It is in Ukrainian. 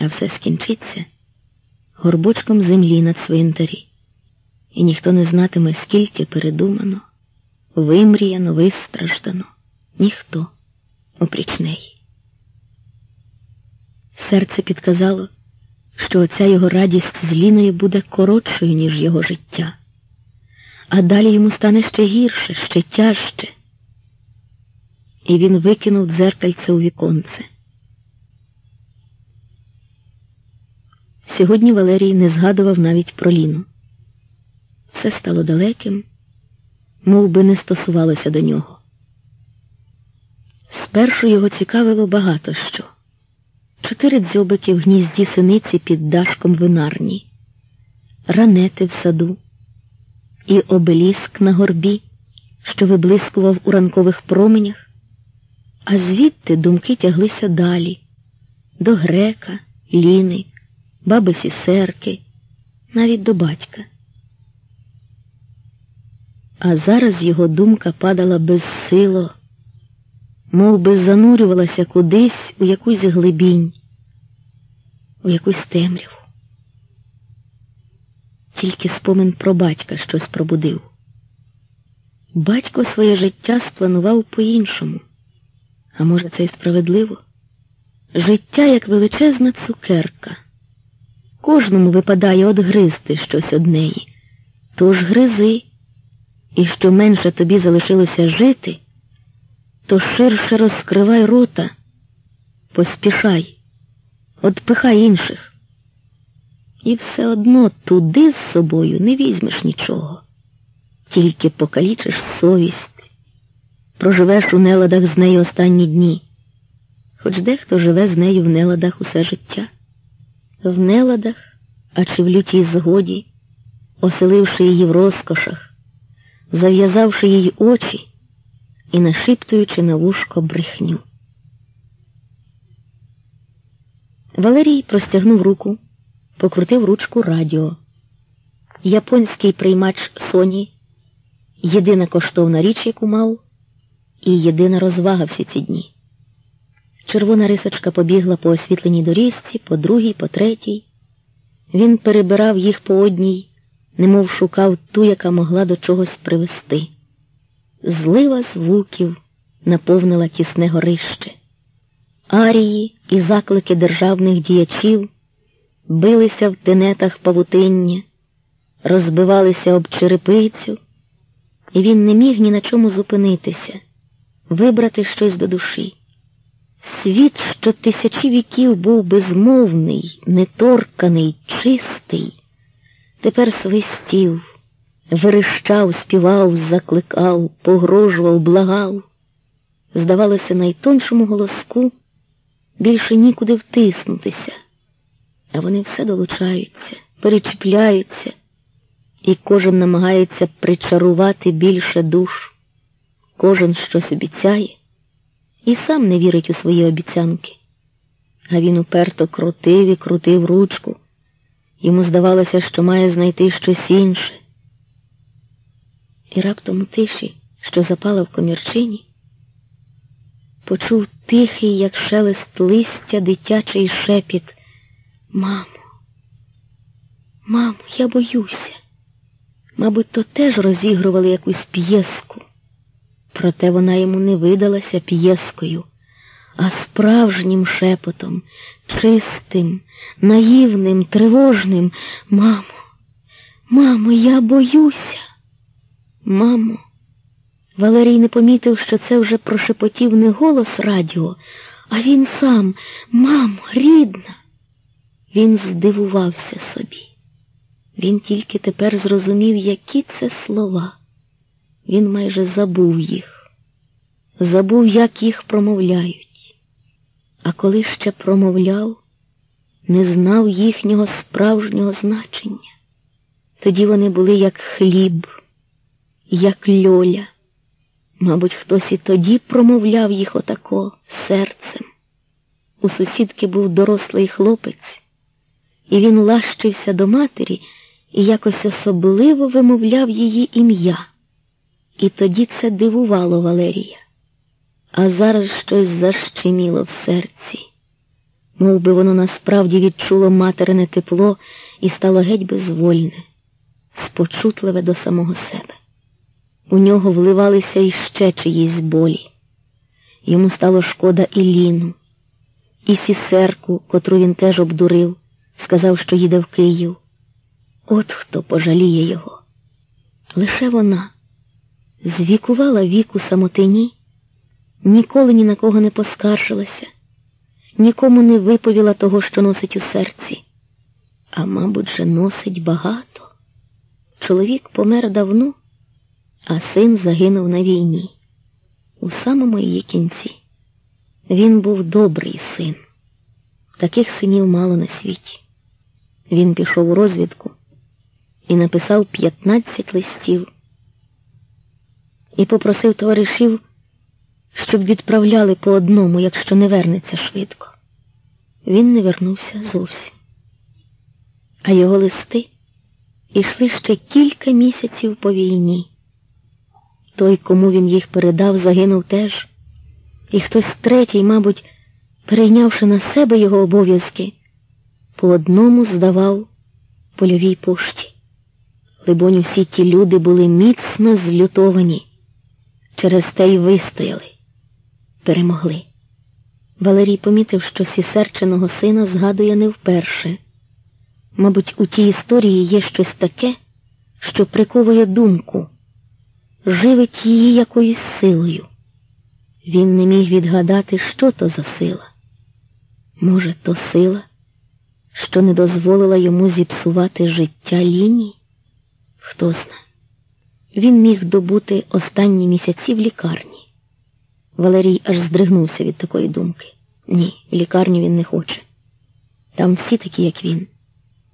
а все скінчиться горбочком землі на цвинтарі, і ніхто не знатиме, скільки передумано, вимріяно, вистраждано, ніхто опріч неї. Серце підказало, що оця його радість з Ліною буде коротшою, ніж його життя, а далі йому стане ще гірше, ще тяжче. І він викинув дзеркальце у віконце. Сьогодні Валерій не згадував навіть про Ліну. Все стало далеким, мов би не стосувалося до нього. Спершу його цікавило багато що. Чотири дзьобики в гнізді синиці під дашком винарні, ранети в саду і обеліск на горбі, що виблискував у ранкових променях, а звідти думки тяглися далі, до грека, ліни баби сісерки, навіть до батька. А зараз його думка падала безсило, мов би занурювалася кудись у якусь глибінь, у якусь темряву. Тільки спомин про батька щось пробудив. Батько своє життя спланував по-іншому, а може, це й справедливо? Життя як величезна цукерка. Кожному випадає одгризти щось од неї. Тож гризи, і що менше тобі залишилося жити, то ширше розкривай рота, поспішай, отпихай інших. І все одно туди з собою не візьмеш нічого, тільки покалічиш совість, проживеш у неладах з нею останні дні, хоч дехто живе з нею в неладах усе життя в неладах, а чи в лютій згоді, оселивши її в розкошах, зав'язавши їй очі і нашіптуючи на вушко брехню. Валерій простягнув руку, покрутив ручку радіо. Японський приймач Соні, єдина коштовна річ, яку мав, і єдина розвага всі ці дні. Червона рисочка побігла по освітленій доріжці, по другій, по третій. Він перебирав їх по одній, немов шукав ту, яка могла до чогось привести. Злива звуків наповнила тісне горище. Арії і заклики державних діячів билися в тенетах павутиння, розбивалися об черепицю, і він не міг ні на чому зупинитися, вибрати щось до душі. Світ, що тисячі віків був безмовний, неторканий, чистий, тепер свистів, верещав, співав, закликав, погрожував, благав. Здавалося, найтоншому голоску більше нікуди втиснутися, а вони все долучаються, перечіпляються, і кожен намагається причарувати більше душ, кожен щось обіцяє і сам не вірить у свої обіцянки. А він уперто крутив і крутив ручку. Йому здавалося, що має знайти щось інше. І раптом у тиші, що запала в комірчині, почув тихий, як шелест листя, дитячий шепіт. Мамо, мамо, я боюся. Мабуть, то теж розігрували якусь п'єску. Проте вона йому не видалася п'єскою, а справжнім шепотом, чистим, наївним, тривожним. Мамо, мамо, я боюся. Мамо. Валерій не помітив, що це вже прошепотів не голос радіо, а він сам, мамо, рідна. Він здивувався собі. Він тільки тепер зрозумів, які це слова. Він майже забув їх, забув, як їх промовляють, а коли ще промовляв, не знав їхнього справжнього значення. Тоді вони були як хліб, як льоля. Мабуть, хтось і тоді промовляв їх отако серцем. У сусідки був дорослий хлопець, і він лащився до матері і якось особливо вимовляв її ім'я. І тоді це дивувало Валерія. А зараз щось защеміло в серці, мов би воно насправді відчуло материне тепло і стало геть безвольне, спочутливе до самого себе. У нього вливалися іще чиїсь болі. Йому стало шкода і Ліну, і сісерку, котру він теж обдурив, сказав, що їде в Київ. От хто пожаліє його. Лише вона звікувала віку самотині, ніколи ні на кого не поскаржилася, нікому не виповіла того, що носить у серці, а, мабуть, же носить багато. Чоловік помер давно, а син загинув на війні, у самому її кінці. Він був добрий син. Таких синів мало на світі. Він пішов у розвідку і написав 15 листів і попросив товаришів, щоб відправляли по одному, якщо не вернеться швидко. Він не вернувся зовсім. А його листи ішли ще кілька місяців по війні. Той, кому він їх передав, загинув теж, і хтось третій, мабуть, перейнявши на себе його обов'язки, по одному здавав польовій пошті. Либонь, усі ті люди були міцно злютовані, через те й вистояли, перемогли. Валерій помітив, що сісерченого сина згадує не вперше. Мабуть, у тій історії є щось таке, що приковує думку, живить її якоюсь силою. Він не міг відгадати, що то за сила. Може, то сила, що не дозволила йому зіпсувати життя лінії? Хто зна. Він міг добути останні місяці в лікарні. Валерій аж здригнувся від такої думки. Ні, в лікарню він не хоче. Там всі такі, як він.